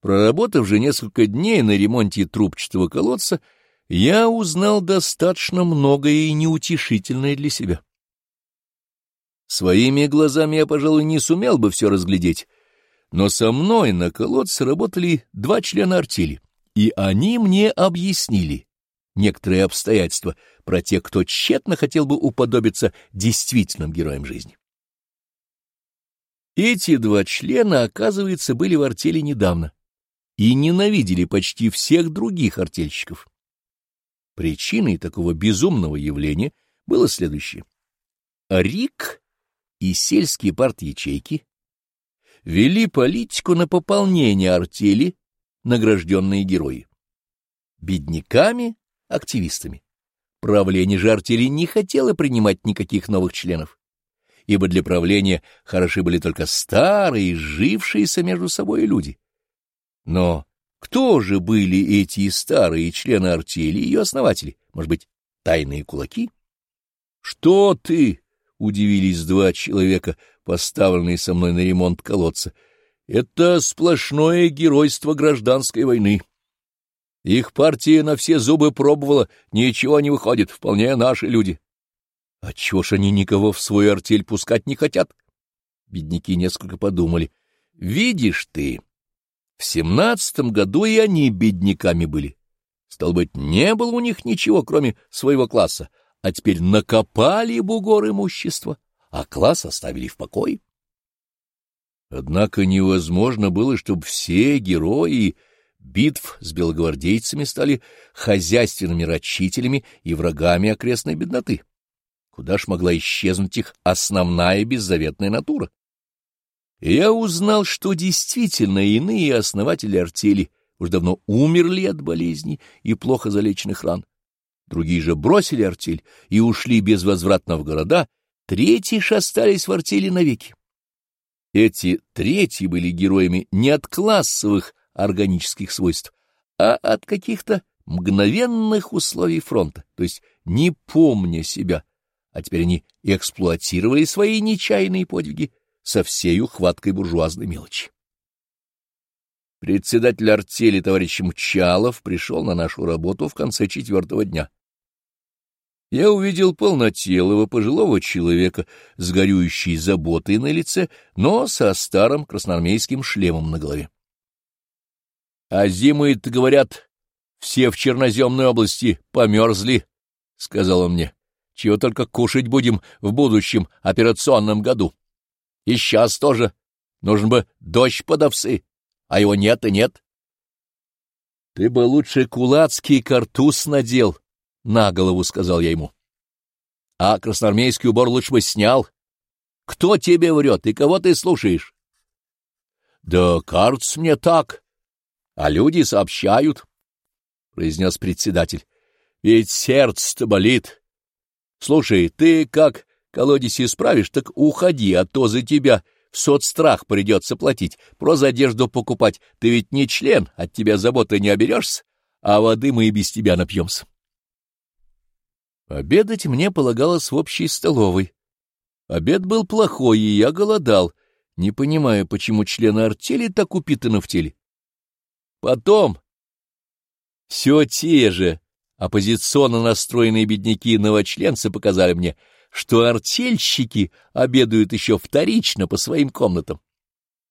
Проработав же несколько дней на ремонте трубчатого колодца, я узнал достаточно многое и неутешительное для себя. Своими глазами я, пожалуй, не сумел бы все разглядеть, но со мной на колодце работали два члена артели, и они мне объяснили некоторые обстоятельства про тех, кто тщетно хотел бы уподобиться действительным героям жизни. Эти два члена, оказывается, были в артели недавно и ненавидели почти всех других артельщиков. Причиной такого безумного явления было следующее. Рик и сельские парт-ячейки вели политику на пополнение артели награжденные герои. Бедняками, активистами. Правление же артели не хотело принимать никаких новых членов, ибо для правления хороши были только старые, жившиеся между собой люди. Но кто же были эти старые члены артели и ее основатели? Может быть, тайные кулаки? — Что ты? — удивились два человека, поставленные со мной на ремонт колодца. — Это сплошное геройство гражданской войны. Их партия на все зубы пробовала, ничего не выходит, вполне наши люди. Отчего ж они никого в свою артель пускать не хотят? Бедняки несколько подумали. — Видишь ты... В семнадцатом году и они бедняками были. Стал быть, не было у них ничего, кроме своего класса, а теперь накопали бугор имущества, а класс оставили в покое. Однако невозможно было, чтобы все герои битв с белогвардейцами стали хозяйственными рачителями и врагами окрестной бедноты. Куда ж могла исчезнуть их основная беззаветная натура? И я узнал, что действительно иные основатели артели уж давно умерли от болезней и плохо залеченных ран. Другие же бросили артель и ушли безвозвратно в города, третьи же остались в артели навеки. Эти третьи были героями не от классовых органических свойств, а от каких-то мгновенных условий фронта, то есть не помня себя, а теперь они эксплуатировали свои нечаянные подвиги со всей ухваткой буржуазной мелочи. Председатель артели товарищ Мчалов пришел на нашу работу в конце четвертого дня. Я увидел полнотелого пожилого человека с горюющей заботой на лице, но со старым красноармейским шлемом на голове. — А зимы-то, говорят, все в Черноземной области померзли, — сказал он мне. — Чего только кушать будем в будущем операционном году. И сейчас тоже. Нужен бы дождь под овсы, а его нет и нет. — Ты бы лучше кулацкий картуз надел, — на голову сказал я ему. — А красноармейский убор лучше бы снял. Кто тебе врет и кого ты слушаешь? — Да кажется мне так. А люди сообщают, — произнес председатель. — Ведь сердце-то болит. Слушай, ты как колодец исправишь, так уходи, а то за тебя в соцстрах придется платить, про одежду покупать. Ты ведь не член, от тебя заботы не оберешься, а воды мы и без тебя напьемся. Обедать мне полагалось в общей столовой. Обед был плохой, и я голодал, не понимая, почему члены артели так упитаны в теле. Потом все те же оппозиционно настроенные бедняки-новочленцы показали мне, что артельщики обедают еще вторично по своим комнатам.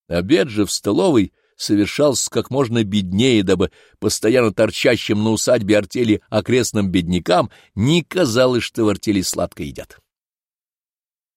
Обед же в столовой совершался как можно беднее, дабы постоянно торчащим на усадьбе артели окрестным беднякам не казалось, что в артели сладко едят.